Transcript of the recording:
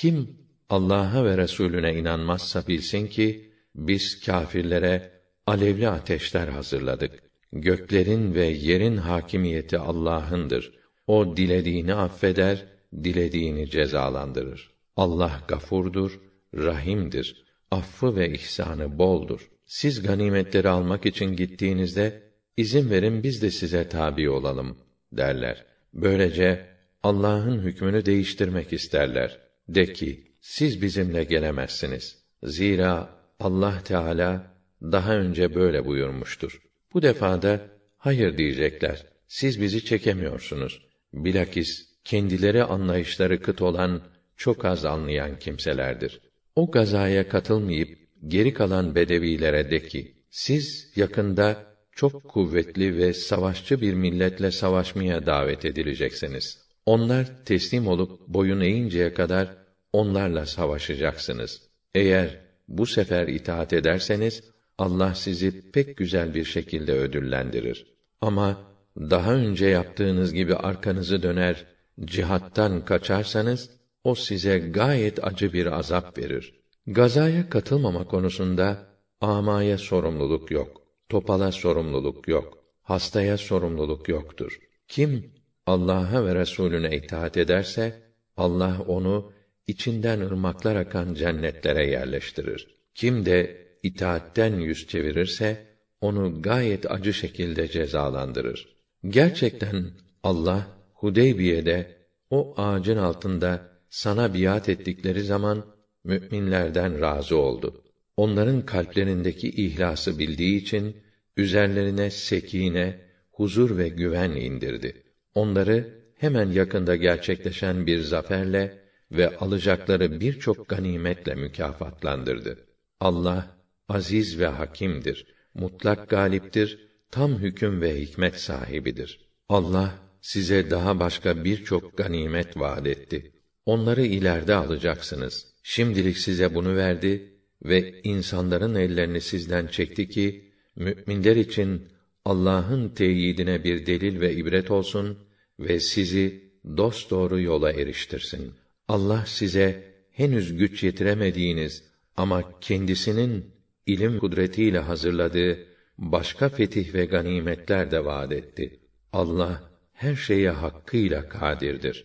Kim Allah'a ve Resulüne inanmazsa bilsin ki biz kâfirlere alevli ateşler hazırladık. Göklerin ve yerin hakimiyeti Allah'ındır. O dilediğini affeder, dilediğini cezalandırır. Allah gafurdur, rahimdir. Affı ve ihsanı boldur. Siz ganimetleri almak için gittiğinizde izin verin biz de size tabi olalım derler. Böylece Allah'ın hükmünü değiştirmek isterler. De ki, siz bizimle gelemezsiniz. Zira Allah Teala daha önce böyle buyurmuştur. Bu defada hayır diyecekler. Siz bizi çekemiyorsunuz. Bilakis kendileri anlayışları kıt olan çok az anlayan kimselerdir. O gazaya katılmayıp geri kalan bedevilere de ki siz yakında çok kuvvetli ve savaşçı bir milletle savaşmaya davet edileceksiniz. Onlar teslim olup boyun eğinceye kadar onlarla savaşacaksınız. Eğer bu sefer itaat ederseniz Allah sizi pek güzel bir şekilde ödüllendirir. Ama daha önce yaptığınız gibi arkanızı döner, cihattan kaçarsanız o size gayet acı bir azap verir. Gazaya katılmama konusunda amaya sorumluluk yok. Topala sorumluluk yok. Hastaya sorumluluk yoktur. Kim Allah'a ve Resulüne itaat ederse Allah onu içinden ırmaklar akan cennetlere yerleştirir. Kim de itaatten yüz çevirirse onu gayet acı şekilde cezalandırır. Gerçekten Allah Hudeybiye'de o ağacın altında sana biat ettikleri zaman müminlerden razı oldu. Onların kalplerindeki ihlası bildiği için üzerlerine sekine, huzur ve güven indirdi. Onları hemen yakında gerçekleşen bir zaferle ve alacakları birçok ganimetle mükafatlandırdı. Allah aziz ve hakimdir. Mutlak galiptir, tam hüküm ve hikmet sahibidir. Allah size daha başka birçok ganimet vaad etti. Onları ileride alacaksınız. Şimdilik size bunu verdi ve insanların ellerini sizden çekti ki müminler için Allah'ın teyidine bir delil ve ibret olsun ve sizi dost doğru yola eriştirsin. Allah size henüz güç yetiremediğiniz ama kendisinin ilim kudretiyle hazırladığı başka fetih ve ganimetler de vaad etti. Allah her şeye hakkıyla kadirdir.